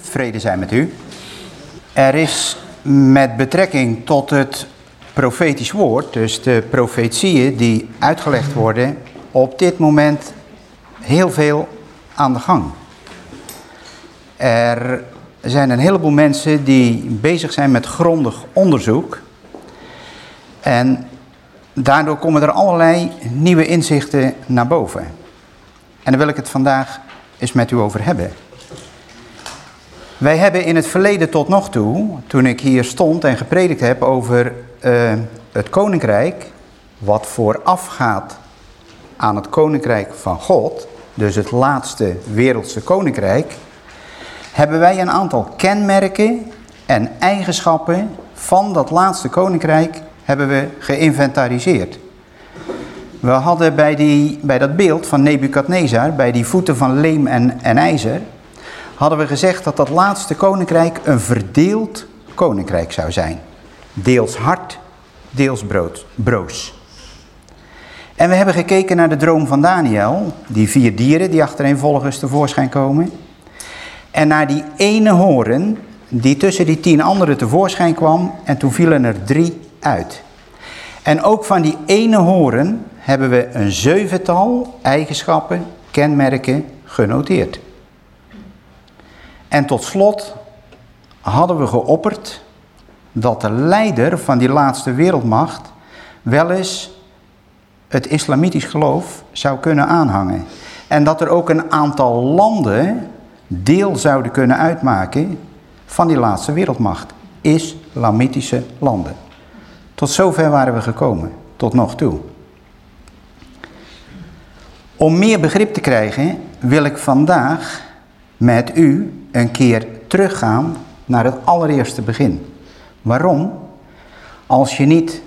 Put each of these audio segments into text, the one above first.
Vrede zijn met u. Er is met betrekking tot het profetisch woord, dus de profetieën die uitgelegd worden, op dit moment heel veel aan de gang. Er zijn een heleboel mensen die bezig zijn met grondig onderzoek. En daardoor komen er allerlei nieuwe inzichten naar boven. En daar wil ik het vandaag eens met u over hebben. Wij hebben in het verleden tot nog toe, toen ik hier stond en gepredikt heb over uh, het koninkrijk, wat voorafgaat aan het koninkrijk van God, dus het laatste wereldse koninkrijk, hebben wij een aantal kenmerken en eigenschappen van dat laatste koninkrijk hebben we geïnventariseerd. We hadden bij, die, bij dat beeld van Nebukadnezar, bij die voeten van leem en, en ijzer, hadden we gezegd dat dat laatste koninkrijk een verdeeld koninkrijk zou zijn. Deels hard, deels brood, broos. En we hebben gekeken naar de droom van Daniel, die vier dieren die achtereenvolgens tevoorschijn komen. En naar die ene horen die tussen die tien anderen tevoorschijn kwam en toen vielen er drie uit. En ook van die ene horen hebben we een zevental eigenschappen, kenmerken genoteerd. En tot slot hadden we geopperd dat de leider van die laatste wereldmacht wel eens het islamitisch geloof zou kunnen aanhangen. En dat er ook een aantal landen deel zouden kunnen uitmaken van die laatste wereldmacht. Islamitische landen. Tot zover waren we gekomen, tot nog toe. Om meer begrip te krijgen wil ik vandaag met u een keer teruggaan naar het allereerste begin. Waarom? Als je niet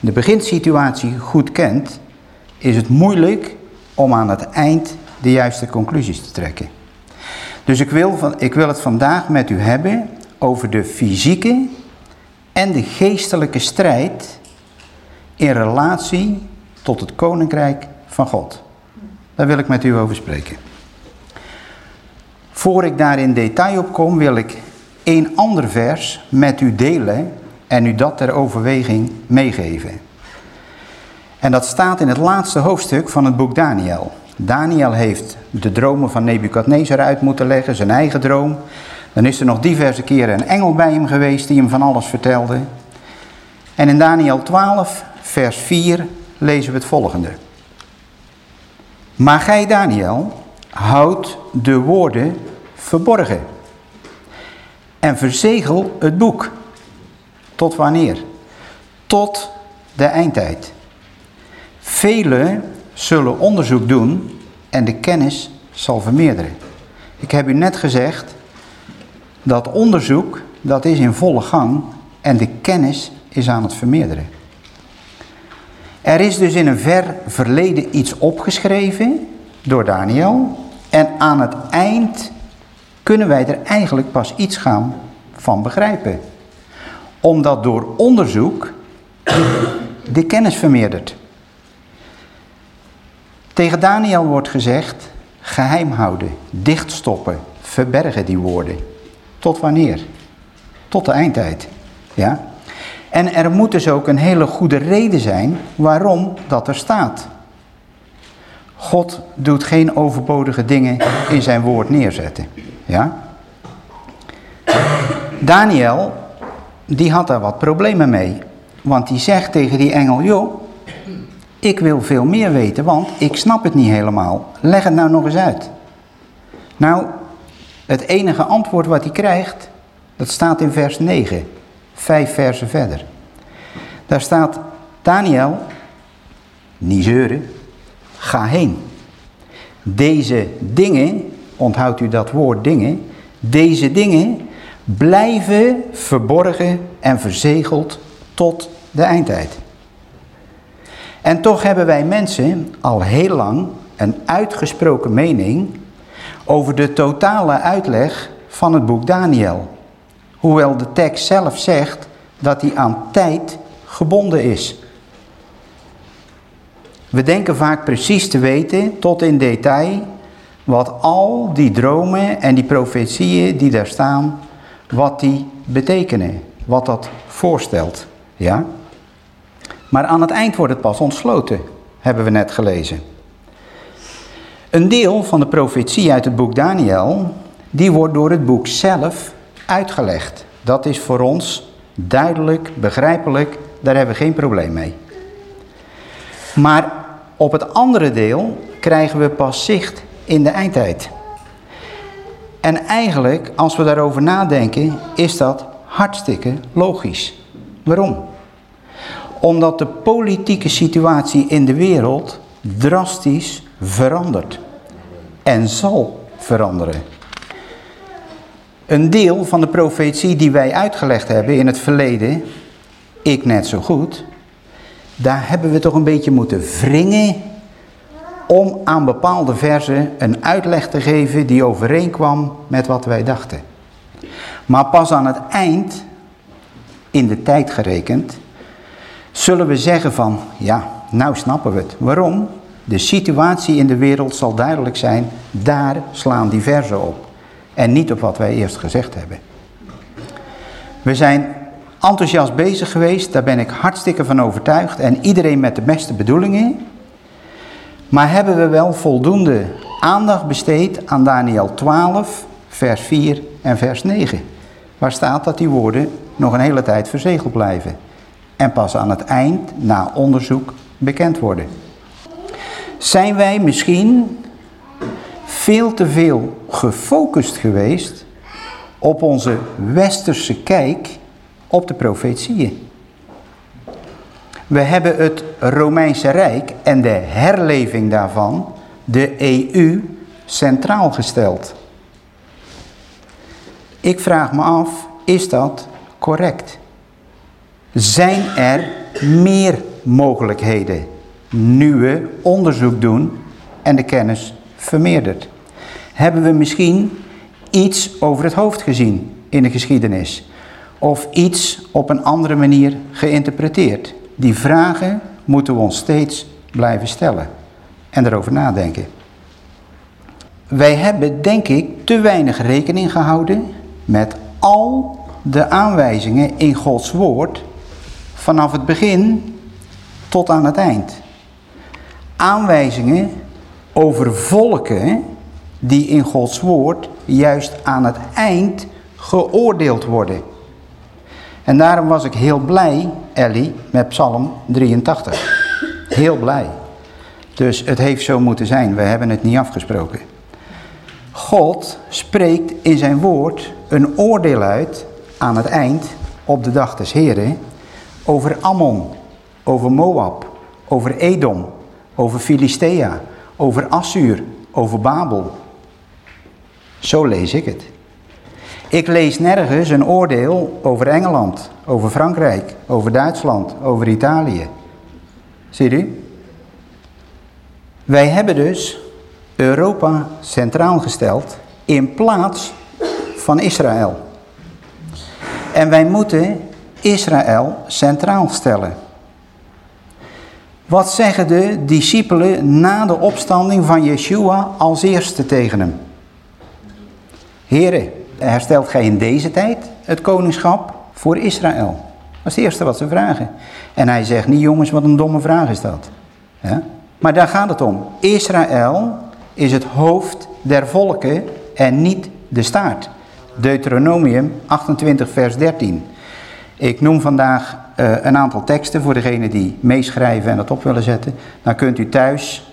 de beginsituatie goed kent, is het moeilijk om aan het eind de juiste conclusies te trekken. Dus ik wil, van, ik wil het vandaag met u hebben over de fysieke en de geestelijke strijd in relatie tot het koninkrijk van God. Daar wil ik met u over spreken. Voor ik daar in detail op kom, wil ik een ander vers met u delen en u dat ter overweging meegeven. En dat staat in het laatste hoofdstuk van het boek Daniel. Daniel heeft de dromen van Nebukadnezar uit moeten leggen, zijn eigen droom. Dan is er nog diverse keren een engel bij hem geweest die hem van alles vertelde. En in Daniel 12, vers 4 lezen we het volgende. Maar gij, Daniel, houdt de woorden verborgen. En verzegel het boek. Tot wanneer? Tot de eindtijd. Velen zullen onderzoek doen en de kennis zal vermeerderen. Ik heb u net gezegd dat onderzoek, dat is in volle gang en de kennis is aan het vermeerderen. Er is dus in een ver verleden iets opgeschreven door Daniel en aan het eind kunnen wij er eigenlijk pas iets gaan van begrijpen. Omdat door onderzoek de kennis vermeerdert. Tegen Daniel wordt gezegd, geheim houden, dichtstoppen, verbergen die woorden. Tot wanneer? Tot de eindtijd. Ja? En er moet dus ook een hele goede reden zijn waarom dat er staat. God doet geen overbodige dingen in zijn woord neerzetten. Ja? Daniel, die had daar wat problemen mee. Want die zegt tegen die engel, joh, ik wil veel meer weten, want ik snap het niet helemaal. Leg het nou nog eens uit. Nou, het enige antwoord wat hij krijgt, dat staat in vers 9. Vijf versen verder. Daar staat, Daniel, niet zeuren, ga heen. Deze dingen, onthoudt u dat woord dingen, deze dingen blijven verborgen en verzegeld tot de eindtijd. En toch hebben wij mensen al heel lang een uitgesproken mening over de totale uitleg van het boek Daniel. Hoewel de tekst zelf zegt dat hij aan tijd gebonden is. We denken vaak precies te weten, tot in detail, wat al die dromen en die profetieën die daar staan, wat die betekenen, wat dat voorstelt. Ja? Maar aan het eind wordt het pas ontsloten, hebben we net gelezen. Een deel van de profetie uit het boek Daniel, die wordt door het boek zelf uitgelegd. Dat is voor ons duidelijk, begrijpelijk, daar hebben we geen probleem mee. Maar op het andere deel krijgen we pas zicht in de eindtijd. En eigenlijk, als we daarover nadenken, is dat hartstikke logisch. Waarom? Omdat de politieke situatie in de wereld drastisch verandert. En zal veranderen. Een deel van de profetie die wij uitgelegd hebben in het verleden, ik net zo goed, daar hebben we toch een beetje moeten wringen om aan bepaalde versen een uitleg te geven die overeenkwam met wat wij dachten. Maar pas aan het eind, in de tijd gerekend, zullen we zeggen van, ja, nou snappen we het. Waarom? De situatie in de wereld zal duidelijk zijn, daar slaan die versen op. En niet op wat wij eerst gezegd hebben. We zijn enthousiast bezig geweest, daar ben ik hartstikke van overtuigd. En iedereen met de beste bedoelingen. Maar hebben we wel voldoende aandacht besteed aan Daniel 12, vers 4 en vers 9. Waar staat dat die woorden nog een hele tijd verzegeld blijven. En pas aan het eind, na onderzoek, bekend worden. Zijn wij misschien veel te veel gefocust geweest op onze westerse kijk op de profetieën. We hebben het Romeinse Rijk en de herleving daarvan, de EU, centraal gesteld. Ik vraag me af, is dat correct? Zijn er meer mogelijkheden nu we onderzoek doen en de kennis vermeerdert? Hebben we misschien iets over het hoofd gezien in de geschiedenis? Of iets op een andere manier geïnterpreteerd? Die vragen moeten we ons steeds blijven stellen en erover nadenken. Wij hebben denk ik te weinig rekening gehouden met al de aanwijzingen in Gods woord vanaf het begin tot aan het eind. Aanwijzingen over volken die in Gods woord juist aan het eind geoordeeld worden. En daarom was ik heel blij, Ellie, met Psalm 83. Heel blij. Dus het heeft zo moeten zijn, we hebben het niet afgesproken. God spreekt in zijn woord een oordeel uit aan het eind, op de dag des Heren, over Ammon, over Moab, over Edom, over Filistea, over Assur, over Babel. Zo lees ik het. Ik lees nergens een oordeel over Engeland, over Frankrijk, over Duitsland, over Italië. Ziet u? Wij hebben dus Europa centraal gesteld in plaats van Israël. En wij moeten Israël centraal stellen. Wat zeggen de discipelen na de opstanding van Yeshua als eerste tegen hem? Heren, herstelt gij in deze tijd het koningschap voor Israël? Dat is het eerste wat ze vragen. En hij zegt niet, jongens, wat een domme vraag is dat. Maar daar gaat het om. Israël is het hoofd der volken en niet de staart. Deuteronomium 28 vers 13. Ik noem vandaag uh, een aantal teksten voor degenen die meeschrijven en dat op willen zetten. Dan kunt u thuis,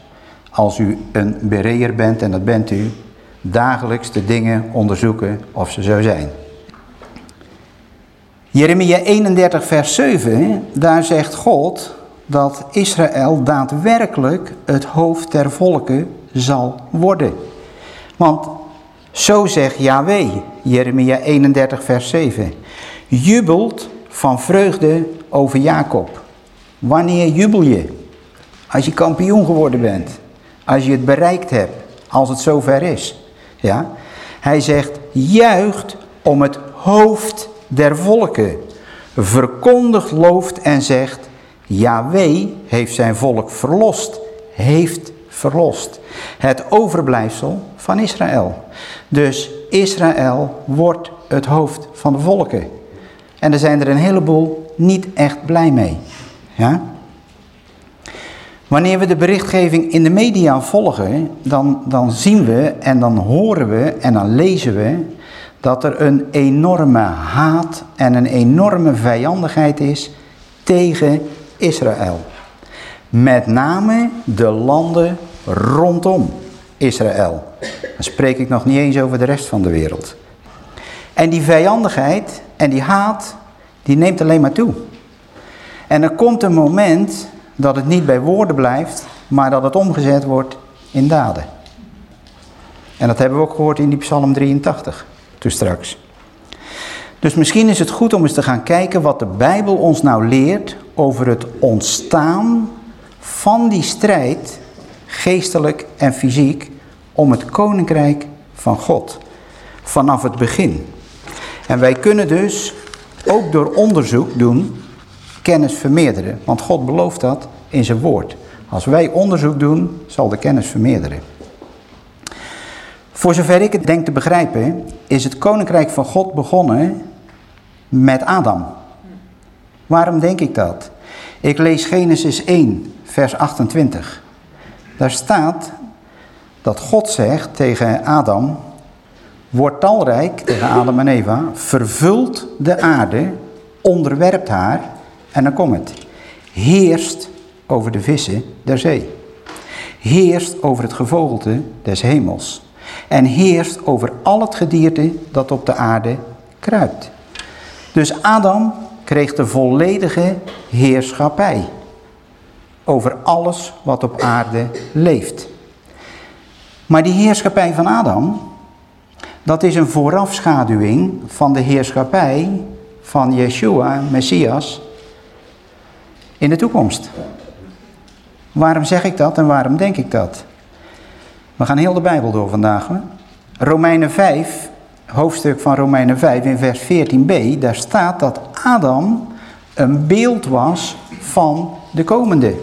als u een bereer bent, en dat bent u, dagelijks de dingen onderzoeken of ze zo zijn. Jeremia 31 vers 7, daar zegt God dat Israël daadwerkelijk het hoofd der volken zal worden. Want zo zegt Yahweh, Jeremia 31 vers 7, jubelt van vreugde over Jacob. Wanneer jubel je? Als je kampioen geworden bent, als je het bereikt hebt, als het zover is. Ja? Hij zegt, juicht om het hoofd der volken. Verkondigt, looft en zegt, Yahweh heeft zijn volk verlost, heeft verlost. Het overblijfsel van Israël. Dus Israël wordt het hoofd van de volken. En er zijn er een heleboel niet echt blij mee. Ja? Wanneer we de berichtgeving in de media volgen, dan, dan zien we en dan horen we en dan lezen we dat er een enorme haat en een enorme vijandigheid is tegen Israël. Met name de landen rondom Israël. Dan spreek ik nog niet eens over de rest van de wereld. En die vijandigheid en die haat, die neemt alleen maar toe. En er komt een moment dat het niet bij woorden blijft, maar dat het omgezet wordt in daden. En dat hebben we ook gehoord in die Psalm 83, toen straks. Dus misschien is het goed om eens te gaan kijken wat de Bijbel ons nou leert over het ontstaan van die strijd, geestelijk en fysiek, om het koninkrijk van God. Vanaf het begin. En wij kunnen dus ook door onderzoek doen kennis vermeerderen. Want God belooft dat in zijn woord. Als wij onderzoek doen, zal de kennis vermeerderen. Voor zover ik het denk te begrijpen, is het koninkrijk van God begonnen met Adam. Waarom denk ik dat? Ik lees Genesis 1, vers 28. Daar staat dat God zegt tegen Adam, word talrijk, tegen Adam en Eva, vervult de aarde, onderwerpt haar, en dan komt het. Heerst over de vissen der zee. Heerst over het gevogelte des hemels. En heerst over al het gedierte dat op de aarde kruipt. Dus Adam kreeg de volledige heerschappij. Over alles wat op aarde leeft. Maar die heerschappij van Adam, dat is een voorafschaduwing van de heerschappij van Yeshua, Messias, in de toekomst. Waarom zeg ik dat en waarom denk ik dat? We gaan heel de Bijbel door vandaag. Romeinen 5, hoofdstuk van Romeinen 5 in vers 14b, daar staat dat Adam een beeld was van de komende.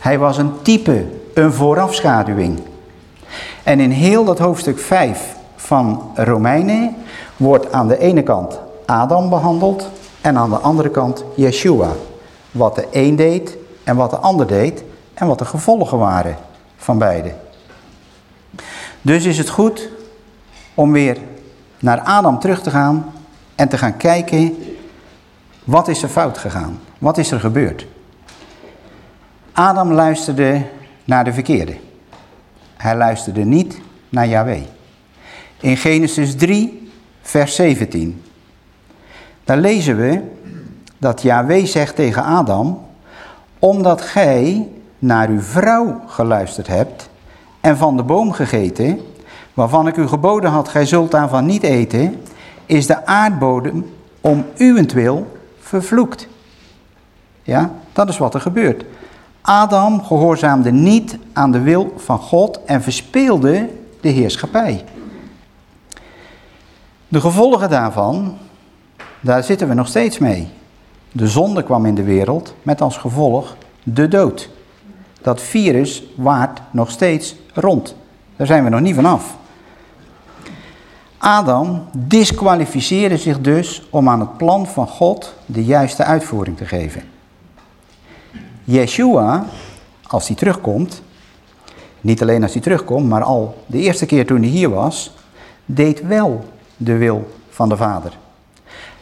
Hij was een type, een voorafschaduwing. En in heel dat hoofdstuk 5 van Romeinen wordt aan de ene kant Adam behandeld en aan de andere kant Yeshua. Wat de een deed en wat de ander deed en wat de gevolgen waren van beide. Dus is het goed om weer naar Adam terug te gaan en te gaan kijken wat is er fout gegaan? Wat is er gebeurd? Adam luisterde naar de verkeerde. Hij luisterde niet naar Yahweh. In Genesis 3, vers 17. Daar lezen we dat Yahweh zegt tegen Adam, omdat gij naar uw vrouw geluisterd hebt en van de boom gegeten, waarvan ik u geboden had, gij zult daarvan niet eten, is de aardbodem om uwentwil vervloekt. Ja, dat is wat er gebeurt. Adam gehoorzaamde niet aan de wil van God en verspeelde de heerschappij. De gevolgen daarvan, daar zitten we nog steeds mee. De zonde kwam in de wereld met als gevolg de dood. Dat virus waart nog steeds rond. Daar zijn we nog niet vanaf. Adam disqualificeerde zich dus om aan het plan van God de juiste uitvoering te geven. Yeshua, als hij terugkomt, niet alleen als hij terugkomt, maar al de eerste keer toen hij hier was, deed wel de wil van de Vader.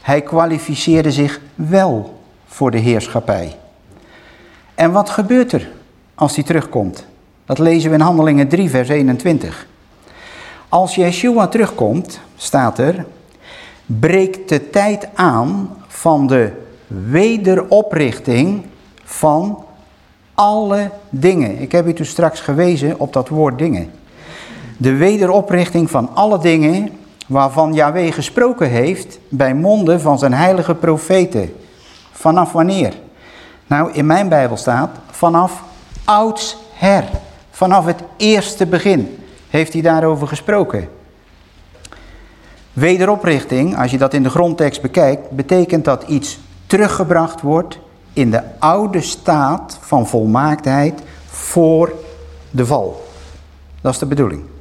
Hij kwalificeerde zich wel voor de heerschappij. En wat gebeurt er als hij terugkomt? Dat lezen we in Handelingen 3, vers 21. Als Yeshua terugkomt, staat er, breekt de tijd aan van de wederoprichting van alle dingen. Ik heb u toen straks gewezen op dat woord dingen. De wederoprichting van alle dingen waarvan Yahweh gesproken heeft bij monden van zijn heilige profeten. Vanaf wanneer? Nou, in mijn Bijbel staat vanaf oudsher. Vanaf het eerste begin heeft hij daarover gesproken. Wederoprichting, als je dat in de grondtekst bekijkt, betekent dat iets teruggebracht wordt in de oude staat van volmaaktheid voor de val. Dat is de bedoeling.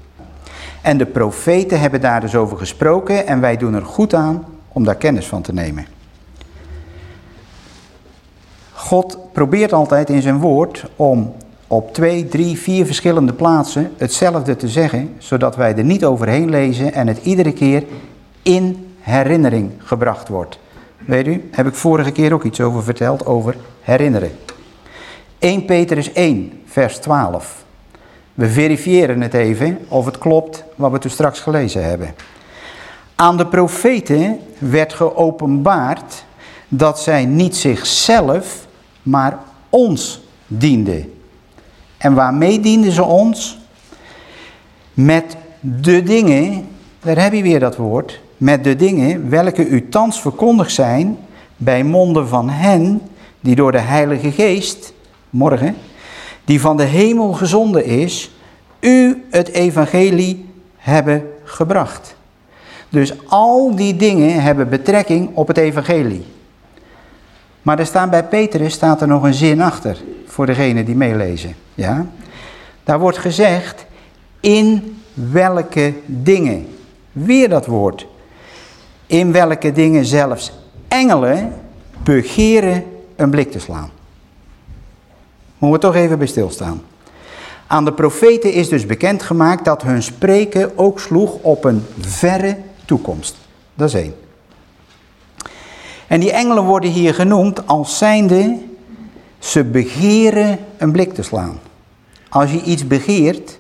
En de profeten hebben daar dus over gesproken en wij doen er goed aan om daar kennis van te nemen. God probeert altijd in zijn woord om op twee, drie, vier verschillende plaatsen hetzelfde te zeggen, zodat wij er niet overheen lezen en het iedere keer in herinnering gebracht wordt. Weet u, heb ik vorige keer ook iets over verteld, over herinneren. 1 Petrus 1, vers 12. We verifiëren het even of het klopt wat we toen straks gelezen hebben. Aan de profeten werd geopenbaard dat zij niet zichzelf, maar ons dienden. En waarmee dienden ze ons? Met de dingen, daar heb je weer dat woord, met de dingen welke u thans verkondigd zijn bij monden van hen die door de Heilige Geest, morgen, die van de hemel gezonden is, u het evangelie hebben gebracht. Dus al die dingen hebben betrekking op het evangelie. Maar er staan bij Petrus staat er nog een zin achter, voor degene die meelezen. Ja? Daar wordt gezegd, in welke dingen. Weer dat woord. In welke dingen zelfs engelen begeren een blik te slaan. Moeten we toch even bij stilstaan. Aan de profeten is dus bekendgemaakt dat hun spreken ook sloeg op een verre toekomst. Dat is één. En die engelen worden hier genoemd als zijnde, ze begeren een blik te slaan. Als je iets begeert,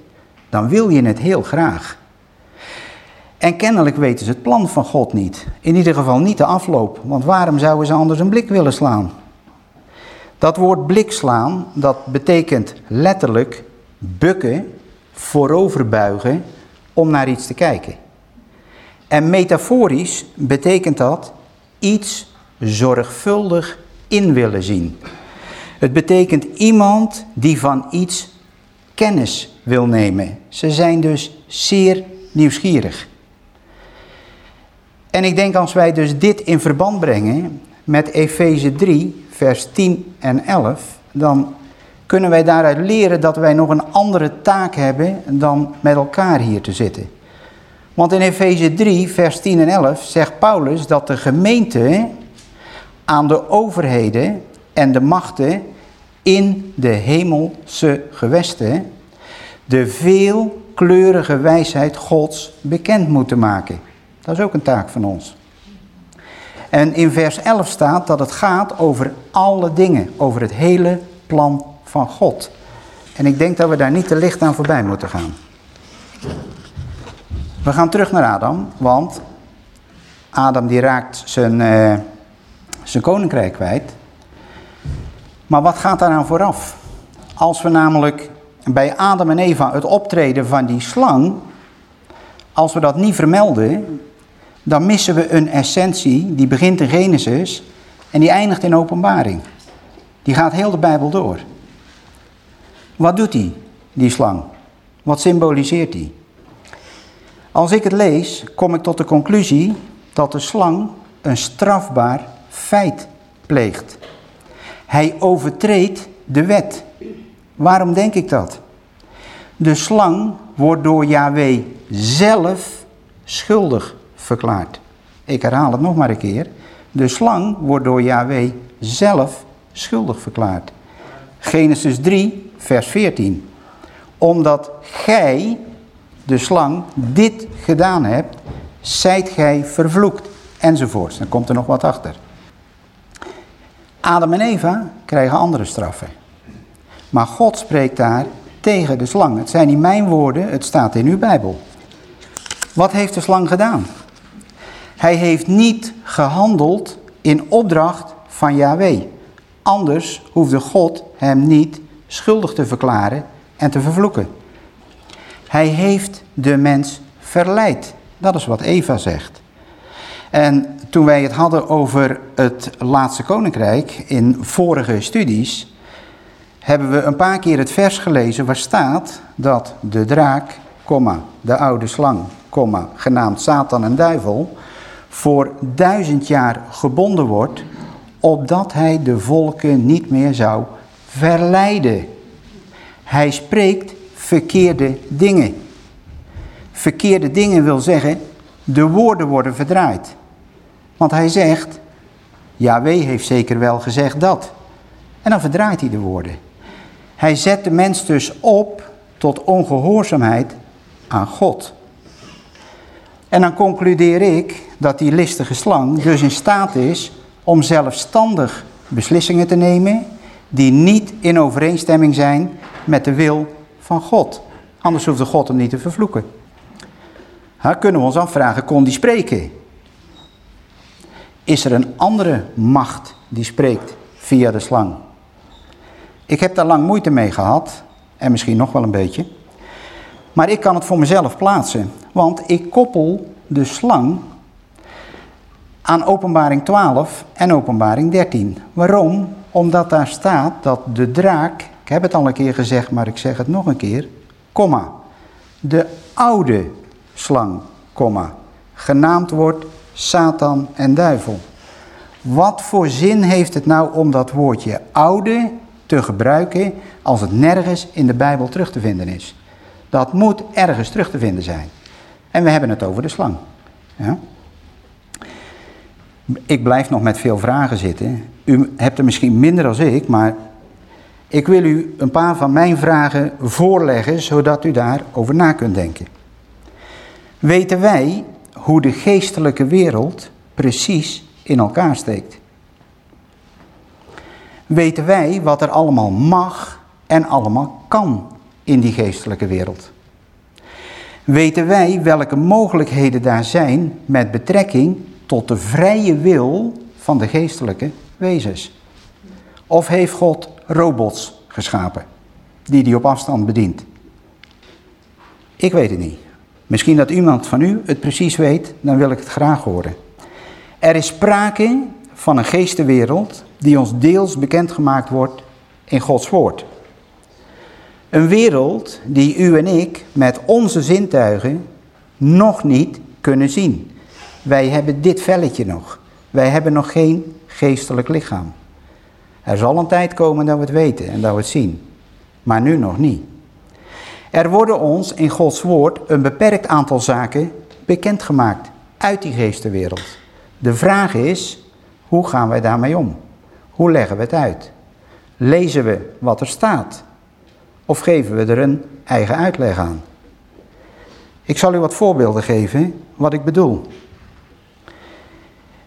dan wil je het heel graag. En kennelijk weten ze het plan van God niet. In ieder geval niet de afloop, want waarom zouden ze anders een blik willen slaan? Dat woord blik slaan, dat betekent letterlijk bukken, vooroverbuigen om naar iets te kijken. En metaforisch betekent dat iets zorgvuldig in willen zien. Het betekent iemand die van iets kennis wil nemen. Ze zijn dus zeer nieuwsgierig. En ik denk als wij dus dit in verband brengen met Efeze 3, vers 10 en 11, dan kunnen wij daaruit leren dat wij nog een andere taak hebben dan met elkaar hier te zitten. Want in Efeze 3, vers 10 en 11 zegt Paulus dat de gemeente aan de overheden en de machten in de hemelse gewesten de veelkleurige wijsheid Gods bekend moeten maken. Dat is ook een taak van ons. En in vers 11 staat dat het gaat over alle dingen, over het hele plan van God. En ik denk dat we daar niet te licht aan voorbij moeten gaan. We gaan terug naar Adam, want Adam die raakt zijn, uh, zijn koninkrijk kwijt. Maar wat gaat daaraan vooraf? Als we namelijk bij Adam en Eva het optreden van die slang, als we dat niet vermelden, dan missen we een essentie die begint in Genesis en die eindigt in openbaring. Die gaat heel de Bijbel door. Wat doet die, die slang? Wat symboliseert die? Als ik het lees, kom ik tot de conclusie dat de slang een strafbaar feit pleegt. Hij overtreedt de wet. Waarom denk ik dat? De slang wordt door Yahweh zelf schuldig verklaard. Ik herhaal het nog maar een keer. De slang wordt door Yahweh zelf schuldig verklaard. Genesis 3, vers 14. Omdat gij, de slang, dit gedaan hebt, zijt gij vervloekt. Enzovoorts. Dan komt er nog wat achter. Adam en Eva krijgen andere straffen. Maar God spreekt daar tegen de slang. Het zijn niet mijn woorden, het staat in uw Bijbel. Wat heeft de slang gedaan? Hij heeft niet gehandeld in opdracht van Yahweh. Anders hoefde God hem niet schuldig te verklaren en te vervloeken. Hij heeft de mens verleid. Dat is wat Eva zegt. En toen wij het hadden over het laatste koninkrijk in vorige studies, hebben we een paar keer het vers gelezen waar staat dat de draak, de oude slang, genaamd Satan en duivel, voor duizend jaar gebonden wordt, opdat hij de volken niet meer zou verleiden. Hij spreekt verkeerde dingen. Verkeerde dingen wil zeggen, de woorden worden verdraaid. Want hij zegt, Yahweh heeft zeker wel gezegd dat. En dan verdraait hij de woorden. Hij zet de mens dus op tot ongehoorzaamheid aan God. En dan concludeer ik dat die listige slang dus in staat is om zelfstandig beslissingen te nemen die niet in overeenstemming zijn met de wil van God. Anders hoeft de God hem niet te vervloeken. Dan kunnen we ons afvragen, kon die spreken? Is er een andere macht die spreekt via de slang? Ik heb daar lang moeite mee gehad, en misschien nog wel een beetje. Maar ik kan het voor mezelf plaatsen, want ik koppel de slang aan openbaring 12 en openbaring 13. Waarom? Omdat daar staat dat de draak, ik heb het al een keer gezegd, maar ik zeg het nog een keer, komma, de oude slang, komma, genaamd wordt Satan en duivel. Wat voor zin heeft het nou om dat woordje oude te gebruiken als het nergens in de Bijbel terug te vinden is? Dat moet ergens terug te vinden zijn. En we hebben het over de slang. Ja? Ik blijf nog met veel vragen zitten. U hebt er misschien minder als ik, maar ik wil u een paar van mijn vragen voorleggen, zodat u daarover na kunt denken. Weten wij hoe de geestelijke wereld precies in elkaar steekt? Weten wij wat er allemaal mag en allemaal kan in die geestelijke wereld? Weten wij welke mogelijkheden daar zijn met betrekking tot de vrije wil van de geestelijke wezens? Of heeft God robots geschapen die hij op afstand bedient? Ik weet het niet. Misschien dat iemand van u het precies weet, dan wil ik het graag horen. Er is sprake van een geestenwereld die ons deels bekendgemaakt wordt in Gods woord. Een wereld die u en ik met onze zintuigen nog niet kunnen zien. Wij hebben dit velletje nog. Wij hebben nog geen geestelijk lichaam. Er zal een tijd komen dat we het weten en dat we het zien. Maar nu nog niet. Er worden ons in Gods woord een beperkt aantal zaken bekendgemaakt uit die geestenwereld. De vraag is, hoe gaan wij daarmee om? Hoe leggen we het uit? Lezen we wat er staat? Of geven we er een eigen uitleg aan? Ik zal u wat voorbeelden geven wat ik bedoel.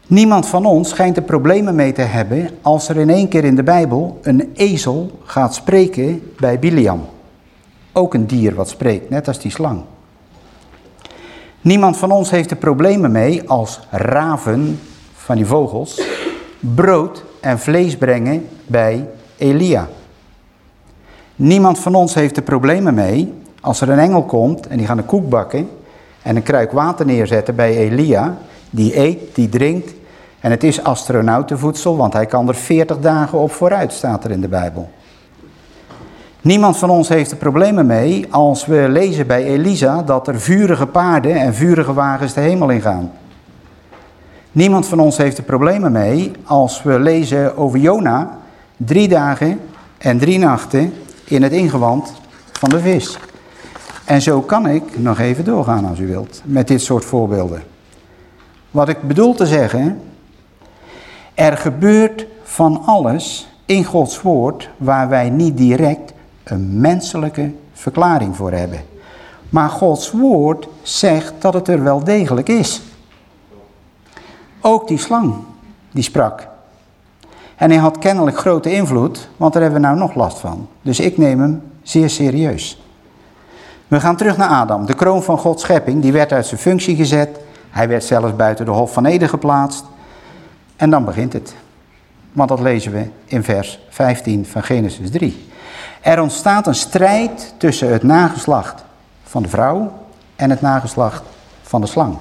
Niemand van ons schijnt er problemen mee te hebben als er in één keer in de Bijbel een ezel gaat spreken bij Biliam. Ook een dier wat spreekt, net als die slang. Niemand van ons heeft er problemen mee als raven van die vogels brood en vlees brengen bij Elia. Niemand van ons heeft er problemen mee als er een engel komt en die gaat een koek bakken en een kruik water neerzetten bij Elia. Die eet, die drinkt en het is astronautenvoedsel, want hij kan er 40 dagen op vooruit, staat er in de Bijbel. Niemand van ons heeft er problemen mee als we lezen bij Elisa dat er vurige paarden en vurige wagens de hemel ingaan. Niemand van ons heeft er problemen mee als we lezen over Jona drie dagen en drie nachten in het ingewand van de vis. En zo kan ik nog even doorgaan als u wilt met dit soort voorbeelden. Wat ik bedoel te zeggen, er gebeurt van alles in Gods woord waar wij niet direct een menselijke verklaring voor hebben. Maar Gods woord zegt dat het er wel degelijk is. Ook die slang, die sprak. En hij had kennelijk grote invloed, want daar hebben we nou nog last van. Dus ik neem hem zeer serieus. We gaan terug naar Adam. De kroon van Gods schepping, die werd uit zijn functie gezet. Hij werd zelfs buiten de hof van Eden geplaatst. En dan begint het. Want dat lezen we in vers 15 van Genesis 3. Er ontstaat een strijd tussen het nageslacht van de vrouw en het nageslacht van de slang.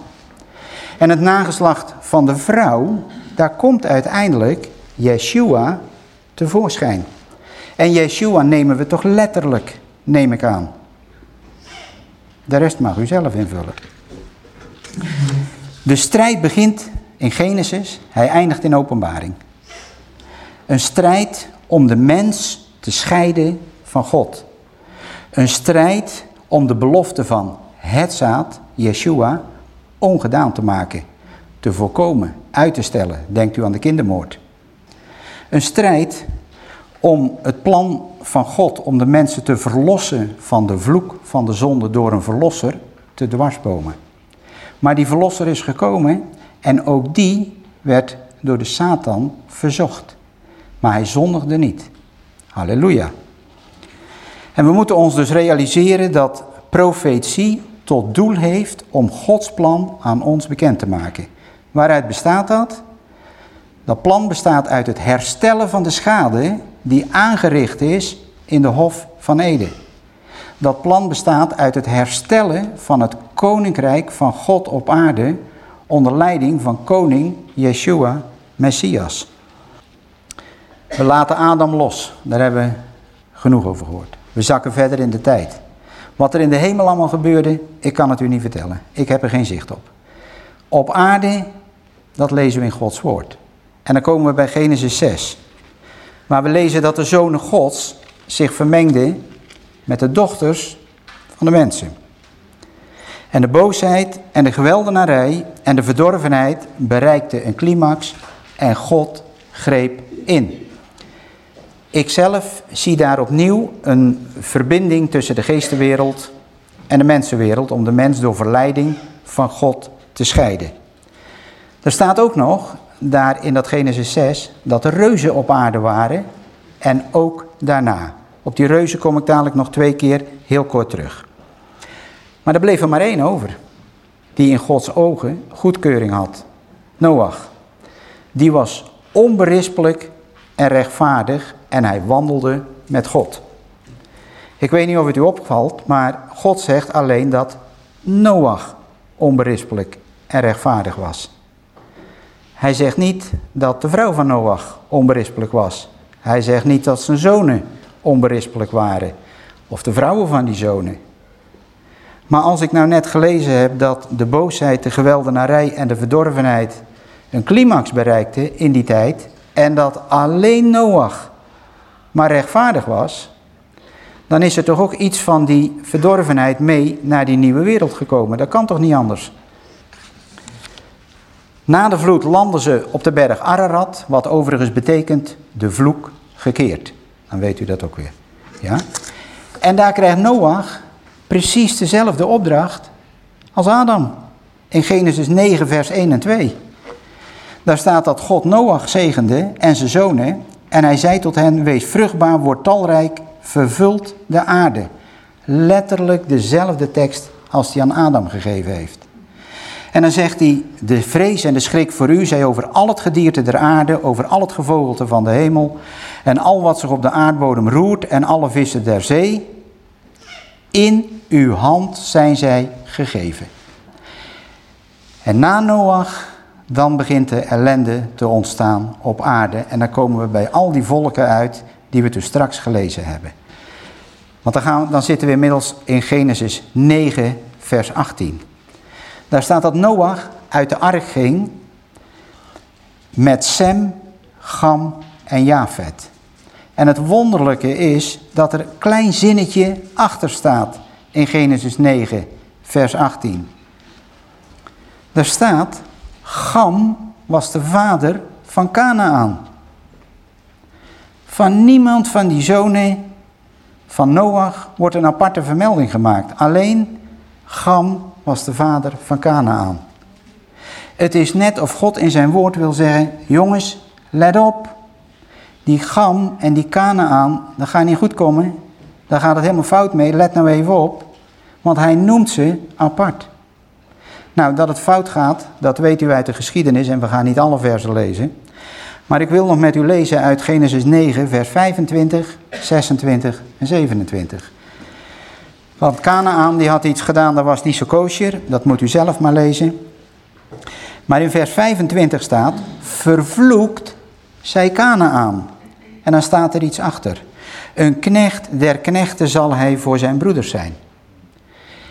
En het nageslacht van de vrouw, daar komt uiteindelijk Yeshua tevoorschijn. En Yeshua nemen we toch letterlijk, neem ik aan. De rest mag u zelf invullen. De strijd begint in Genesis, hij eindigt in openbaring. Een strijd om de mens te scheiden van God. Een strijd om de belofte van het zaad, Yeshua, ongedaan te maken, te voorkomen, uit te stellen. Denkt u aan de kindermoord. Een strijd om het plan van God om de mensen te verlossen van de vloek van de zonde door een verlosser te dwarsbomen. Maar die verlosser is gekomen en ook die werd door de Satan verzocht. Maar hij zondigde niet. Halleluja. En we moeten ons dus realiseren dat profetie tot doel heeft om Gods plan aan ons bekend te maken. Waaruit bestaat dat? Dat plan bestaat uit het herstellen van de schade die aangericht is in de Hof van Eden. Dat plan bestaat uit het herstellen van het koninkrijk van God op aarde onder leiding van koning Yeshua Messias. We laten Adam los, daar hebben we genoeg over gehoord. We zakken verder in de tijd. Wat er in de hemel allemaal gebeurde, ik kan het u niet vertellen. Ik heb er geen zicht op. Op aarde, dat lezen we in Gods woord. En dan komen we bij Genesis 6. Waar we lezen dat de zonen Gods zich vermengden met de dochters van de mensen. En de boosheid en de geweldenarij en de verdorvenheid bereikten een climax en God greep in. Ikzelf zie daar opnieuw een verbinding tussen de geestenwereld en de mensenwereld om de mens door verleiding van God te scheiden. Er staat ook nog, daar in dat Genesis 6, dat er reuzen op aarde waren en ook daarna. Op die reuzen kom ik dadelijk nog twee keer heel kort terug. Maar er bleef er maar één over, die in Gods ogen goedkeuring had. Noach. Die was onberispelijk en rechtvaardig en hij wandelde met God. Ik weet niet of het u opvalt, maar God zegt alleen dat Noach onberispelijk en rechtvaardig was. Hij zegt niet dat de vrouw van Noach onberispelijk was. Hij zegt niet dat zijn zonen onberispelijk waren. Of de vrouwen van die zonen. Maar als ik nou net gelezen heb dat de boosheid, de geweldenarij en de verdorvenheid een climax bereikte in die tijd. En dat alleen Noach maar rechtvaardig was. Dan is er toch ook iets van die verdorvenheid mee naar die nieuwe wereld gekomen. Dat kan toch niet anders? Na de vloed landen ze op de berg Ararat, wat overigens betekent de vloek gekeerd. Dan weet u dat ook weer. Ja? En daar krijgt Noach precies dezelfde opdracht als Adam. In Genesis 9 vers 1 en 2. Daar staat dat God Noach zegende en zijn zonen. En hij zei tot hen, wees vruchtbaar, word talrijk, vervult de aarde. Letterlijk dezelfde tekst als die aan Adam gegeven heeft. En dan zegt hij, de vrees en de schrik voor u zij over al het gedierte der aarde, over al het gevogelte van de hemel en al wat zich op de aardbodem roert en alle vissen der zee. In uw hand zijn zij gegeven. En na Noach, dan begint de ellende te ontstaan op aarde. En dan komen we bij al die volken uit die we toen straks gelezen hebben. Want dan, gaan dan zitten we inmiddels in Genesis 9, vers 18. Daar staat dat Noach uit de ark ging met Sem, Gam en Jafet. En het wonderlijke is dat er een klein zinnetje achter staat in Genesis 9, vers 18. Daar staat, Gam was de vader van Canaan. Van niemand van die zonen van Noach wordt een aparte vermelding gemaakt. Alleen Gam was de vader van Canaan. Het is net of God in zijn woord wil zeggen, jongens, let op. Die Gam en die Canaan, dat gaat niet goed komen. Daar gaat het helemaal fout mee, let nou even op. Want hij noemt ze apart. Nou, dat het fout gaat, dat weet u uit de geschiedenis en we gaan niet alle versen lezen. Maar ik wil nog met u lezen uit Genesis 9, vers 25, 26 en 27. Want Canaan die had iets gedaan, dat was niet zo kosher. Dat moet u zelf maar lezen. Maar in vers 25 staat, vervloekt zij Canaan. En dan staat er iets achter. Een knecht der knechten zal hij voor zijn broeders zijn.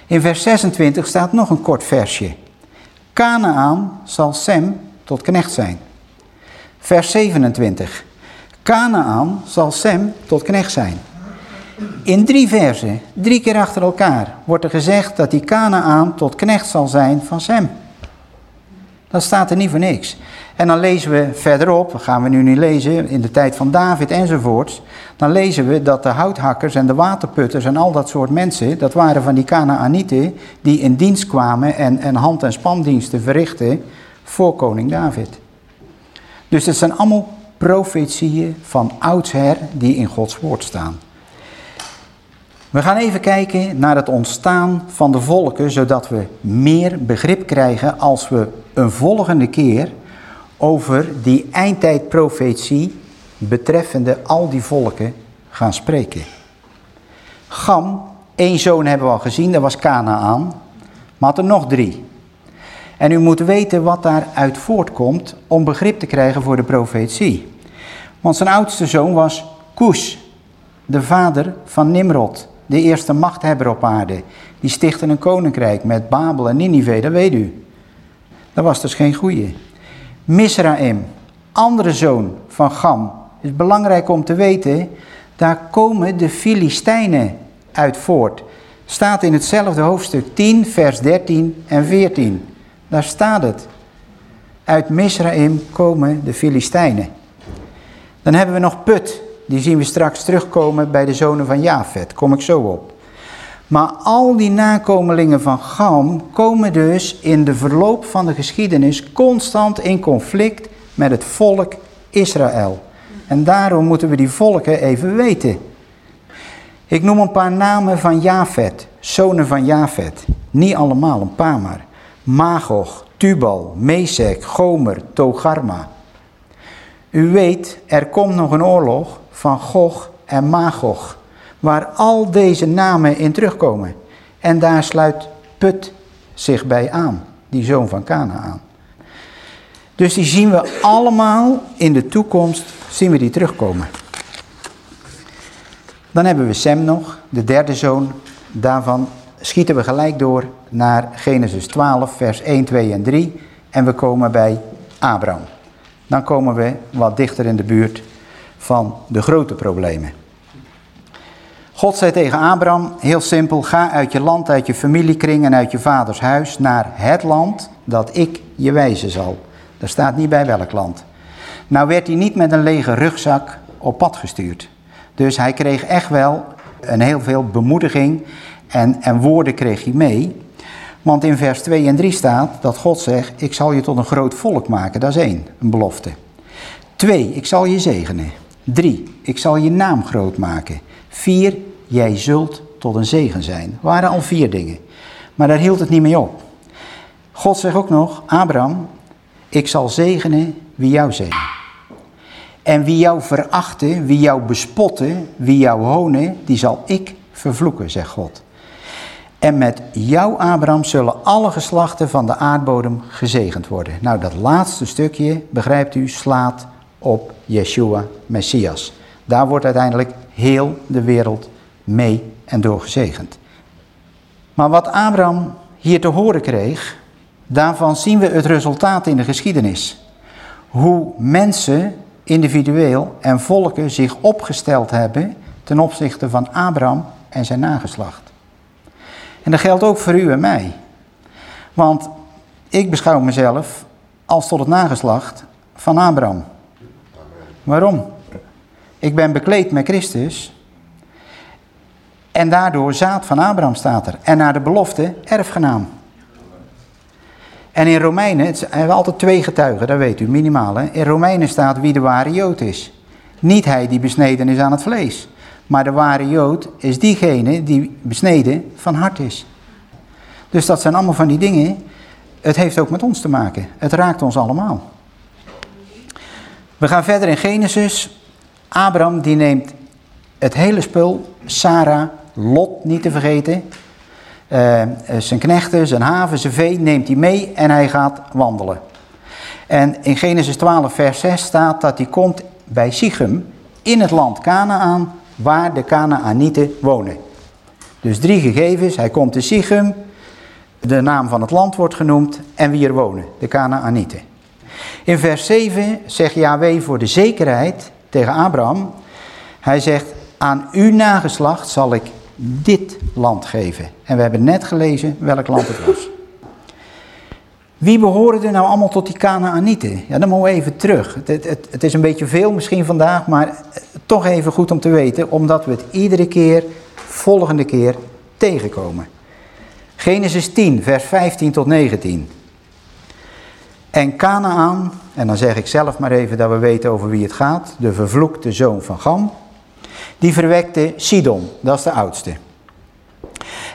In vers 26 staat nog een kort versje. Canaan zal Sem tot knecht zijn. Vers 27. Canaan zal Sem tot knecht zijn. In drie versen, drie keer achter elkaar, wordt er gezegd dat die Kanaan tot knecht zal zijn van Sem. Dat staat er niet voor niks. En dan lezen we verderop, dat gaan we nu niet lezen, in de tijd van David enzovoorts. Dan lezen we dat de houthakkers en de waterputters en al dat soort mensen, dat waren van die Kanaanieten die in dienst kwamen en, en hand- en spandiensten verrichten voor koning David. Dus het zijn allemaal profetieën van oudsher die in Gods woord staan. We gaan even kijken naar het ontstaan van de volken, zodat we meer begrip krijgen als we een volgende keer over die eindtijdprofetie betreffende al die volken gaan spreken. Gam, één zoon hebben we al gezien, dat was Canaan, maar had er nog drie. En u moet weten wat daaruit voortkomt om begrip te krijgen voor de profetie. Want zijn oudste zoon was Koes, de vader van Nimrod, de eerste machthebber op aarde. Die stichtte een koninkrijk met Babel en Ninive, dat weet u. Dat was dus geen goeie. Misraim, andere zoon van Gam. Het is belangrijk om te weten, daar komen de Filistijnen uit voort. Staat in hetzelfde hoofdstuk 10, vers 13 en 14. Daar staat het. Uit Misraim komen de Filistijnen. Dan hebben we nog Put. Die zien we straks terugkomen bij de zonen van Jafet. Kom ik zo op. Maar al die nakomelingen van Gam komen dus in de verloop van de geschiedenis constant in conflict met het volk Israël. En daarom moeten we die volken even weten. Ik noem een paar namen van Jafet, zonen van Jafet. Niet allemaal, een paar maar. Magog, Tubal, Mesek, Gomer, Togarma. U weet, er komt nog een oorlog van Gog en Magog, waar al deze namen in terugkomen. En daar sluit Put zich bij aan, die zoon van Canaan. Dus die zien we allemaal in de toekomst, zien we die terugkomen. Dan hebben we Sem nog, de derde zoon. Daarvan schieten we gelijk door naar Genesis 12, vers 1, 2 en 3. En we komen bij Abraham. Dan komen we wat dichter in de buurt van de grote problemen. God zei tegen Abraham, heel simpel, ga uit je land, uit je familiekring en uit je vaders huis naar het land dat ik je wijzen zal. Er staat niet bij welk land. Nou werd hij niet met een lege rugzak op pad gestuurd. Dus hij kreeg echt wel een heel veel bemoediging en, en woorden kreeg hij mee. Want in vers 2 en 3 staat dat God zegt, ik zal je tot een groot volk maken. Dat is één, een belofte. Twee, ik zal je zegenen. Drie, ik zal je naam groot maken. Vier, jij zult tot een zegen zijn. Dat waren al vier dingen. Maar daar hield het niet mee op. God zegt ook nog, Abraham, ik zal zegenen wie jou zegenen. En wie jou verachten, wie jou bespotten, wie jou honen, die zal ik vervloeken, zegt God. En met jou, Abraham, zullen alle geslachten van de aardbodem gezegend worden. Nou, dat laatste stukje, begrijpt u, slaat op Yeshua, Messias. Daar wordt uiteindelijk heel de wereld mee en door gezegend. Maar wat Abraham hier te horen kreeg, daarvan zien we het resultaat in de geschiedenis. Hoe mensen, individueel en volken zich opgesteld hebben ten opzichte van Abraham en zijn nageslacht. En dat geldt ook voor u en mij. Want ik beschouw mezelf als tot het nageslacht van Abraham. Waarom? Ik ben bekleed met Christus. En daardoor zaad van Abraham staat er. En naar de belofte erfgenaam. En in Romeinen, het we altijd twee getuigen, dat weet u, minimaal. Hè? In Romeinen staat wie de ware Jood is. Niet hij die besneden is aan het vlees. Maar de ware Jood is diegene die besneden van hart is. Dus dat zijn allemaal van die dingen. Het heeft ook met ons te maken. Het raakt ons allemaal. We gaan verder in Genesis. Abraham die neemt het hele spul. Sarah, Lot niet te vergeten. Uh, zijn knechten, zijn haven, zijn vee neemt hij mee en hij gaat wandelen. En in Genesis 12 vers 6 staat dat hij komt bij Sichem in het land Canaan waar de Canaanieten wonen. Dus drie gegevens, hij komt te Sichem, de naam van het land wordt genoemd en wie er wonen, de Canaanieten. In vers 7 zegt Yahweh voor de zekerheid tegen Abraham, hij zegt, Aan uw nageslacht zal ik dit land geven. En we hebben net gelezen welk land het was. Wie behoren er nou allemaal tot die Canaanieten? Ja, dan moeten we even terug. Het, het, het, is een beetje veel misschien vandaag, maar toch even goed om te weten, omdat we het iedere keer, volgende keer, tegenkomen. Genesis 10, vers 15 tot 19. En Canaan, en dan zeg ik zelf maar even dat we weten over wie het gaat, de vervloekte zoon van Gam, die verwekte Sidon, dat is de oudste.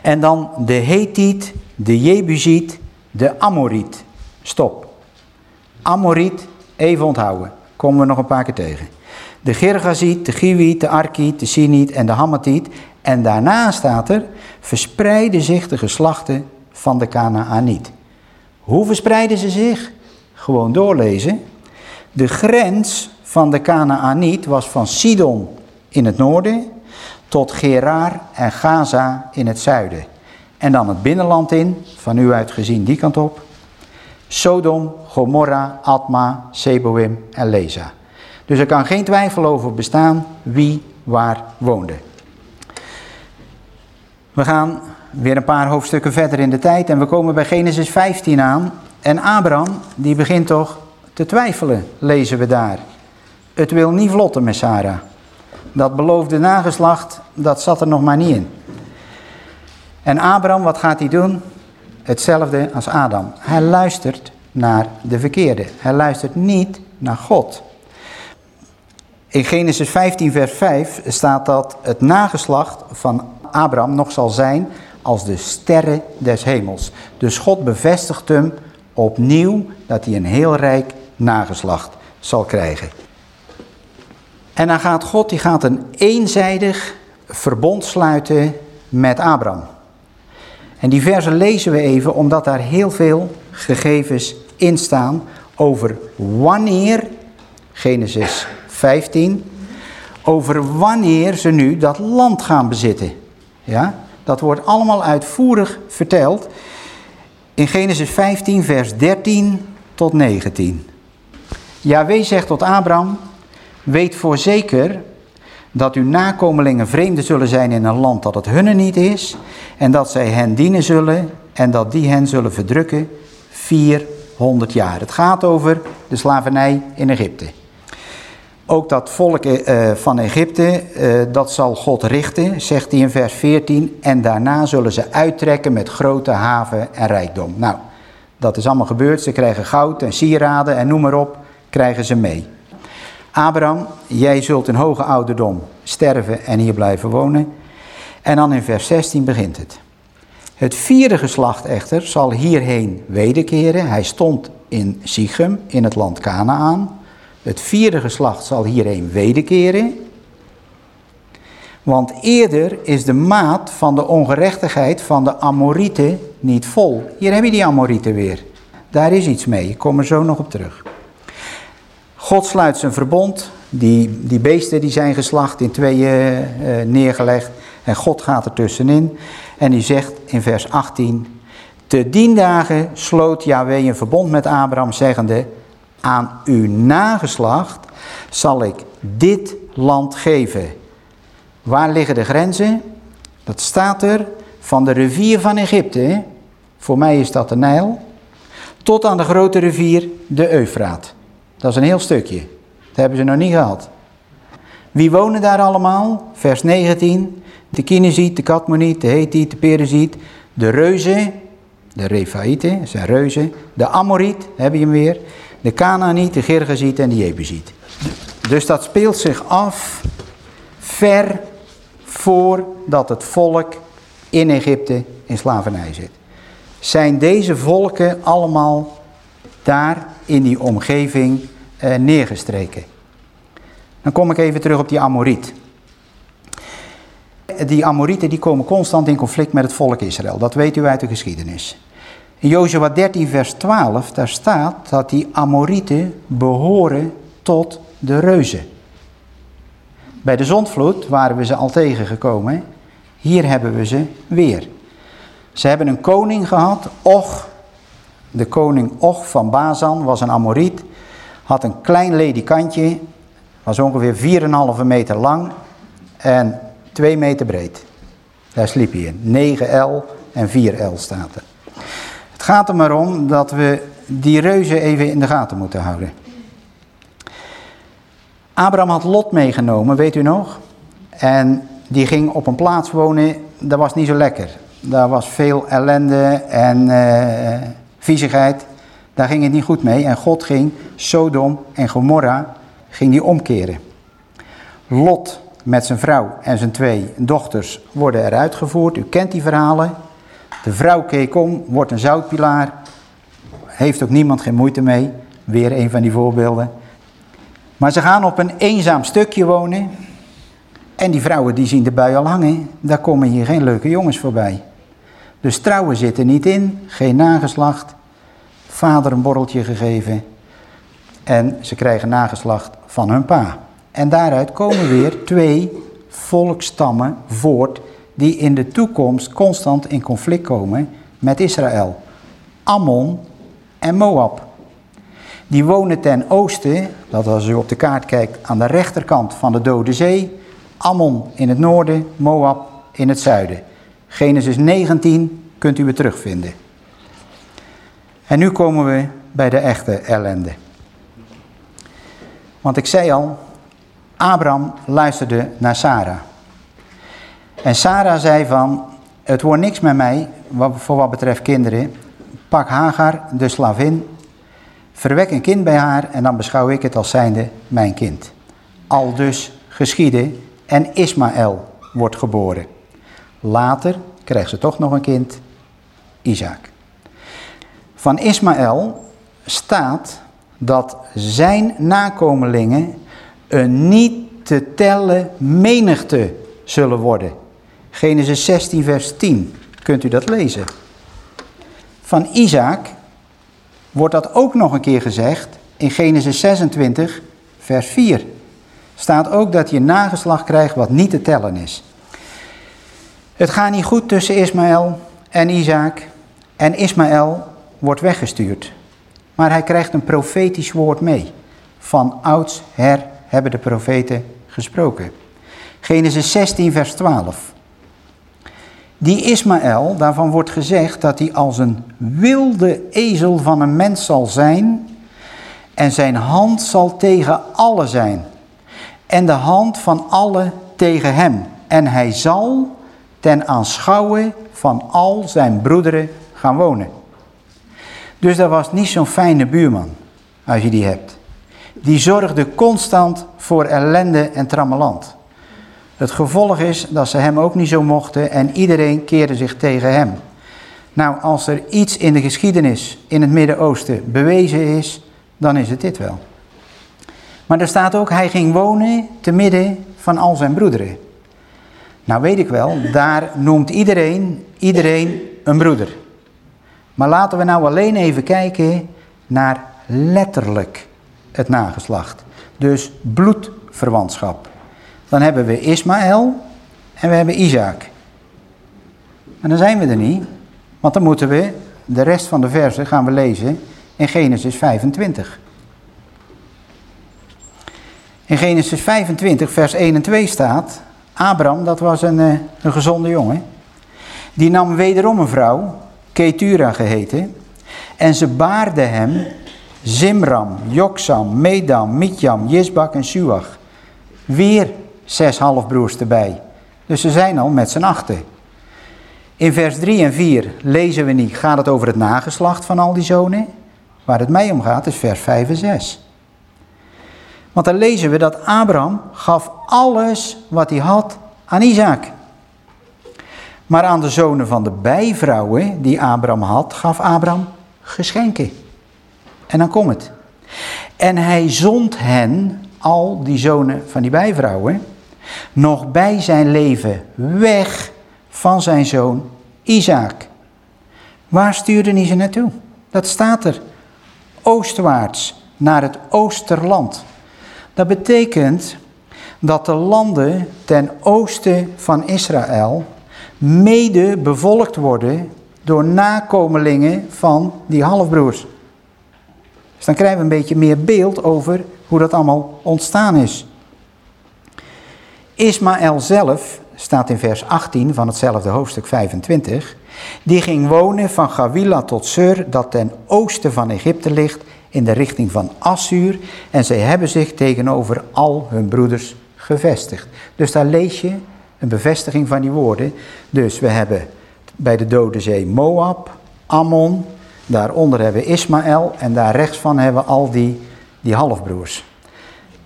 En dan de Hethiet, de Jebusiet, de Amoriet. Stop. Amoriet, even onthouden. Komen we nog een paar keer tegen. De Girgaziet, de Giwiet, de Arkiet, de Siniet en de Hammatiet. En daarna staat er, verspreiden zich de geslachten van de Canaaniet. Hoe verspreiden ze zich? Gewoon doorlezen. De grens van de Canaaniet was van Sidon in het noorden tot Gerar en Gaza in het zuiden. En dan het binnenland in, van u uit gezien die kant op. Sodom, Gomorra, Atma, Seboim en Leza. Dus er kan geen twijfel over bestaan wie waar woonde. We gaan weer een paar hoofdstukken verder in de tijd en we komen bij Genesis 15 aan. En Abraham, die begint toch te twijfelen, lezen we daar. Het wil niet vlotten met Sarah. Dat beloofde nageslacht, dat zat er nog maar niet in. En Abraham, wat gaat hij doen? Hetzelfde als Adam. Hij luistert naar de verkeerde. Hij luistert niet naar God. In Genesis 15 vers 5 staat dat het nageslacht van Abraham nog zal zijn als de sterren des hemels. Dus God bevestigt hem opnieuw dat hij een heel rijk nageslacht zal krijgen. En dan gaat God die gaat een eenzijdig verbond sluiten met Abraham. En die versen lezen we even omdat daar heel veel gegevens in staan over wanneer, Genesis 15, over wanneer ze nu dat land gaan bezitten. Ja, dat wordt allemaal uitvoerig verteld in Genesis 15 vers 13 tot 19. Yahweh zegt tot Abraham, weet voor zeker dat uw nakomelingen vreemden zullen zijn in een land dat het hunne niet is, en dat zij hen dienen zullen, en dat die hen zullen verdrukken 400 jaar. Het gaat over de slavernij in Egypte. Ook dat volk eh, van Egypte, eh, dat zal God richten, zegt hij in vers 14. En daarna zullen ze uittrekken met grote haven en rijkdom. Nou, dat is allemaal gebeurd. Ze krijgen goud en sieraden en noem maar op, krijgen ze mee. Abraham, jij zult in hoge ouderdom sterven en hier blijven wonen. En dan in vers 16 begint het. Het vierde geslacht echter zal hierheen wederkeren. Hij stond in Sichem, in het land Canaan. Het vierde geslacht zal hierheen wederkeren. Want eerder is de maat van de ongerechtigheid van de Amorieten niet vol. Hier heb je die Amorieten weer. Daar is iets mee, ik kom er zo nog op terug. God sluit zijn verbond. Die, die beesten die zijn geslacht in tweeën uh, neergelegd. En God gaat er tussenin. En die zegt in vers 18. Te dien dagen sloot Yahweh een verbond met Abraham zeggende. Aan uw nageslacht zal ik dit land geven. Waar liggen de grenzen? Dat staat er van de rivier van Egypte. Voor mij is dat de Nijl. Tot aan de grote rivier de Eufraat. Dat is een heel stukje. Dat hebben ze nog niet gehad. Wie wonen daar allemaal? Vers 19. De Kineziet, de Katmoniet, de Hethiet, de Periziet, de Reuzen, de Refaïten, zijn reuzen. De Amoriet, heb je hem weer. De Canaaniet, de Girgaziet en de Jebusiet. Dus dat speelt zich af ver voordat het volk in Egypte in slavernij zit. Zijn deze volken allemaal daar in die omgeving eh, neergestreken. Dan kom ik even terug op die Amoriet. Die Amorieten die komen constant in conflict met het volk Israël. Dat weet u uit de geschiedenis. In Jozua 13 vers 12, daar staat dat die Amorieten behoren tot de reuzen. Bij de zondvloed waren we ze al tegengekomen. Hier hebben we ze weer. Ze hebben een koning gehad, Och. De koning Och van Bazan was een Amoriet. Had een klein ledikantje, was ongeveer 4,5 meter lang en 2 meter breed. Daar sliep hij in. 9L en 4L staat er. Het gaat er maar om dat we die reuzen even in de gaten moeten houden. Abraham had Lot meegenomen, weet u nog? En die ging op een plaats wonen, dat was niet zo lekker. Daar was veel ellende en uh, viezigheid. Daar ging het niet goed mee. En God ging Sodom en Gomorra ging die omkeren. Lot met zijn vrouw en zijn twee dochters worden eruit gevoerd. U kent die verhalen. De vrouw keek om, wordt een zoutpilaar. Heeft ook niemand geen moeite mee. Weer een van die voorbeelden. Maar ze gaan op een eenzaam stukje wonen. En die vrouwen die zien de bui al hangen. Daar komen hier geen leuke jongens voorbij. Dus trouwen zit er niet in. Geen nageslacht. Vader een borreltje gegeven. En ze krijgen nageslacht van hun pa. En daaruit komen weer twee volkstammen voort die in de toekomst constant in conflict komen met Israël. Ammon en Moab. Die wonen ten oosten, dat als u op de kaart kijkt, aan de rechterkant van de Dode Zee. Ammon in het noorden, Moab in het zuiden. Genesis 19 kunt u weer terugvinden. En nu komen we bij de echte ellende. Want ik zei al, Abraham luisterde naar Sarah. En Sarah zei van, het wordt niks met mij voor wat betreft kinderen. Pak Hagar, de slavin, verwek een kind bij haar en dan beschouw ik het als zijnde mijn kind. Al dus geschieden en Ismaël wordt geboren. Later krijgt ze toch nog een kind, Isaac. Van Ismaël staat dat zijn nakomelingen een niet te tellen menigte zullen worden. Genesis 16 vers 10, kunt u dat lezen. Van Isaac wordt dat ook nog een keer gezegd in Genesis 26 vers 4. Staat ook dat je nageslag krijgt wat niet te tellen is. Het gaat niet goed tussen Ismaël en Isaac. En Ismaël wordt weggestuurd. Maar hij krijgt een profetisch woord mee. Van ouds her hebben de profeten gesproken. Genesis 16 vers 12. Die Ismaël, daarvan wordt gezegd dat hij als een wilde ezel van een mens zal zijn. En zijn hand zal tegen alle zijn. En de hand van alle tegen hem. En hij zal ten aanschouwen van al zijn broederen gaan wonen. Dus dat was niet zo'n fijne buurman, als je die hebt. Die zorgde constant voor ellende en trammeland. Het gevolg is dat ze hem ook niet zo mochten en iedereen keerde zich tegen hem. Nou, als er iets in de geschiedenis in het Midden-Oosten bewezen is, dan is het dit wel. Maar er staat ook, hij ging wonen te midden van al zijn broederen. Nou weet ik wel, daar noemt iedereen, iedereen een broeder. Maar laten we nou alleen even kijken naar letterlijk het nageslacht. Dus bloedverwantschap. Dan hebben we Ismaël en we hebben Isaac. Maar dan zijn we er niet, want dan moeten we de rest van de versen gaan we lezen in Genesis 25. In Genesis 25 vers 1 en 2 staat, Abraham, dat was een, eh, een gezonde jongen, die nam wederom een vrouw, Ketura geheten, en ze baarde hem Zimram, Joksam, Medam, Midjam, Jisbak en Suach. Weer zes halfbroers erbij. Dus ze zijn al met z'n achten. In vers 3 en 4 lezen we niet, gaat het over het nageslacht van al die zonen? Waar het mij om gaat is vers 5 en 6. Want dan lezen we dat Abraham gaf alles wat hij had aan Isaac. Maar aan de zonen van de bijvrouwen die Abraham had, gaf Abraham geschenken. En dan komt het. En hij zond hen, al die zonen van die bijvrouwen, nog bij zijn leven weg van zijn zoon Isaac. Waar stuurde hij ze naartoe? Dat staat er. Oostwaarts, naar het Oosterland. Dat betekent dat de landen ten oosten van Israël mede bevolkt worden door nakomelingen van die halfbroers. Dus dan krijgen we een beetje meer beeld over hoe dat allemaal ontstaan is. Ismaël zelf, staat in vers 18 van hetzelfde hoofdstuk 25, die ging wonen van Gawila tot Sur, dat ten oosten van Egypte ligt, in de richting van Assur. En zij hebben zich tegenover al hun broeders gevestigd. Dus daar lees je een bevestiging van die woorden. Dus we hebben bij de Dode Zee Moab, Ammon, daaronder hebben we Ismaël en daar rechts van hebben we al die, die halfbroers.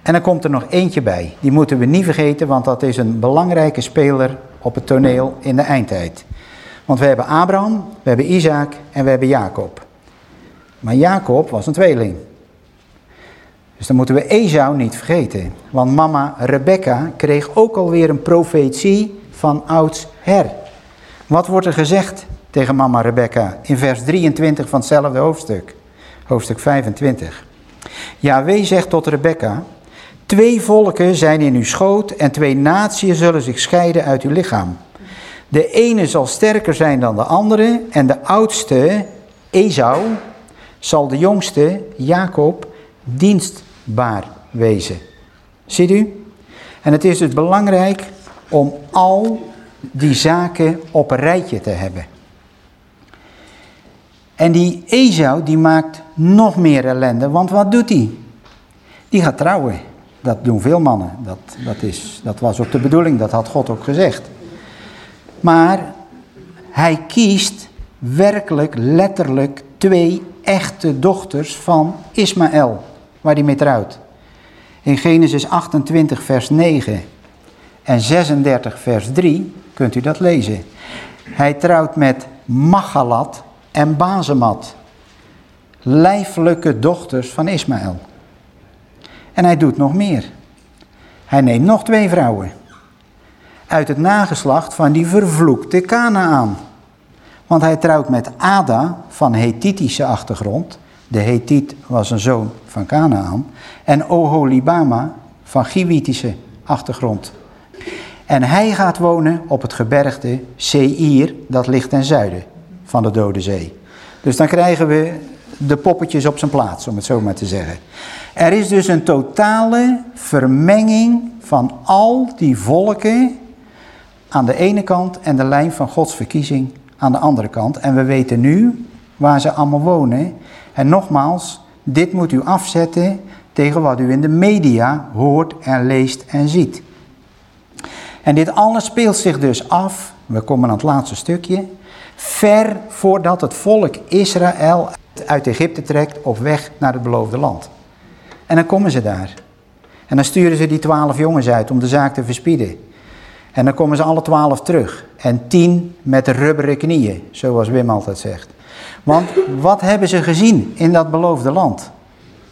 En dan komt er nog eentje bij. Die moeten we niet vergeten, want dat is een belangrijke speler op het toneel in de eindtijd. Want we hebben Abraham, we hebben Isaac en we hebben Jacob. Maar Jacob was een tweeling. Dus dan moeten we Esau niet vergeten. Want mama Rebecca kreeg ook alweer een profetie van oudsher. Wat wordt er gezegd tegen mama Rebecca in vers 23 van hetzelfde hoofdstuk? Hoofdstuk 25. Yahweh zegt tot Rebecca, twee volken zijn in uw schoot en twee naties zullen zich scheiden uit uw lichaam. De ene zal sterker zijn dan de andere en de oudste, Esau, zal de jongste, Jacob, dienstbaar wezen. Ziet u? En het is dus belangrijk om al die zaken op een rijtje te hebben. En die Esau die maakt nog meer ellende, want wat doet hij? Die gaat trouwen. Dat doen veel mannen. Dat, dat, is, dat was ook de bedoeling, dat had God ook gezegd. Maar hij kiest werkelijk, letterlijk twee echte dochters van Ismaël, waar hij mee trouwt. In Genesis 28, vers 9 en 36, vers 3 kunt u dat lezen. Hij trouwt met Machalat en Bazemat, lijfelijke dochters van Ismaël. En hij doet nog meer. Hij neemt nog twee vrouwen uit het nageslacht van die vervloekte Kanaan. Want hij trouwt met Ada van Hethitische achtergrond. De Hethiet was een zoon van Canaan. En Oholibama van Giwitische achtergrond. En hij gaat wonen op het gebergte Seir, dat ligt ten zuiden van de Dode Zee. Dus dan krijgen we de poppetjes op zijn plaats, om het zo maar te zeggen. Er is dus een totale vermenging van al die volken aan de ene kant en de lijn van Gods verkiezing aan de andere kant. En we weten nu waar ze allemaal wonen. En nogmaals, dit moet u afzetten tegen wat u in de media hoort en leest en ziet. En dit alles speelt zich dus af, we komen aan het laatste stukje, ver voordat het volk Israël uit Egypte trekt op weg naar het beloofde land. En dan komen ze daar. En dan sturen ze die twaalf jongens uit om de zaak te verspieden. En dan komen ze alle twaalf terug. En tien met rubberen knieën, zoals Wim altijd zegt. Want wat hebben ze gezien in dat beloofde land?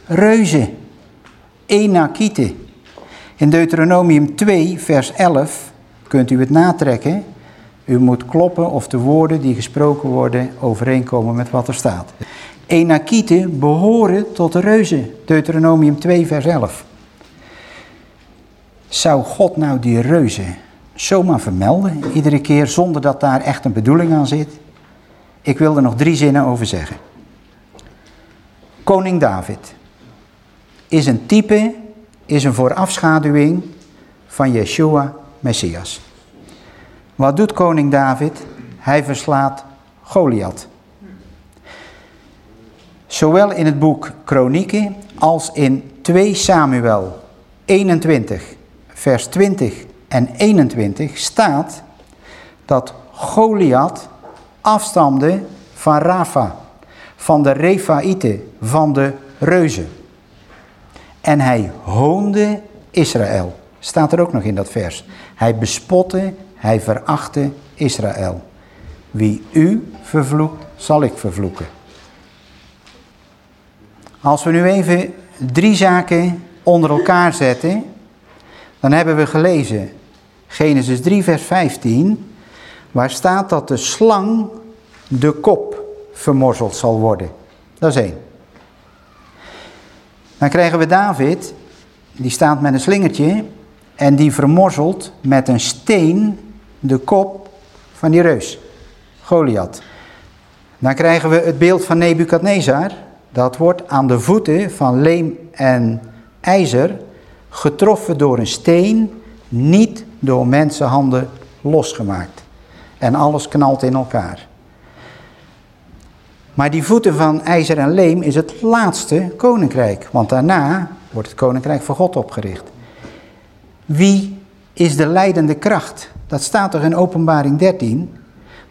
Reuzen, Enakieten. In Deuteronomium 2, vers 11 kunt u het natrekken. U moet kloppen of de woorden die gesproken worden overeenkomen met wat er staat. Enakieten behoren tot de reuzen. Deuteronomium 2, vers 11. Zou God nou die reuzen zomaar vermelden, iedere keer zonder dat daar echt een bedoeling aan zit. Ik wil er nog drie zinnen over zeggen. Koning David is een type, is een voorafschaduwing van Yeshua, Messias. Wat doet koning David? Hij verslaat Goliath. Zowel in het boek Kronieken als in 2 Samuel 21, vers 20 en 21 staat dat Goliath afstamde van Rafa, van de Refaïten, van de reuzen. En hij hoonde Israël. Staat er ook nog in dat vers. Hij bespotte, hij verachtte Israël. Wie u vervloekt, zal ik vervloeken. Als we nu even drie zaken onder elkaar zetten, dan hebben we gelezen Genesis 3, vers 15, waar staat dat de slang de kop vermorzeld zal worden. Dat is één. Dan krijgen we David, die staat met een slingertje en die vermorzelt met een steen de kop van die reus, Goliath. Dan krijgen we het beeld van Nebukadnezar, dat wordt aan de voeten van leem en ijzer getroffen door een steen, niet door mensenhanden losgemaakt. En alles knalt in elkaar. Maar die voeten van ijzer en leem is het laatste koninkrijk. Want daarna wordt het koninkrijk van God opgericht. Wie is de leidende kracht? Dat staat toch in openbaring 13?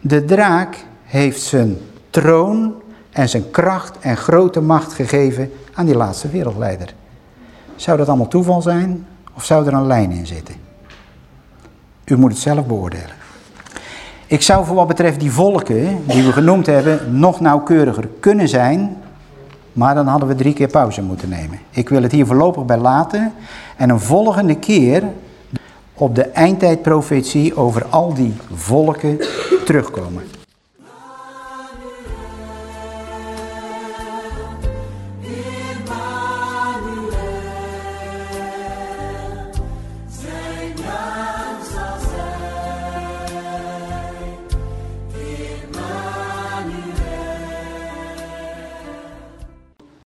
De draak heeft zijn troon en zijn kracht en grote macht gegeven aan die laatste wereldleider. Zou dat allemaal toeval zijn of zou er een lijn in zitten? U moet het zelf beoordelen. Ik zou voor wat betreft die volken die we genoemd hebben nog nauwkeuriger kunnen zijn, maar dan hadden we drie keer pauze moeten nemen. Ik wil het hier voorlopig bij laten en een volgende keer op de eindtijdprofetie over al die volken terugkomen.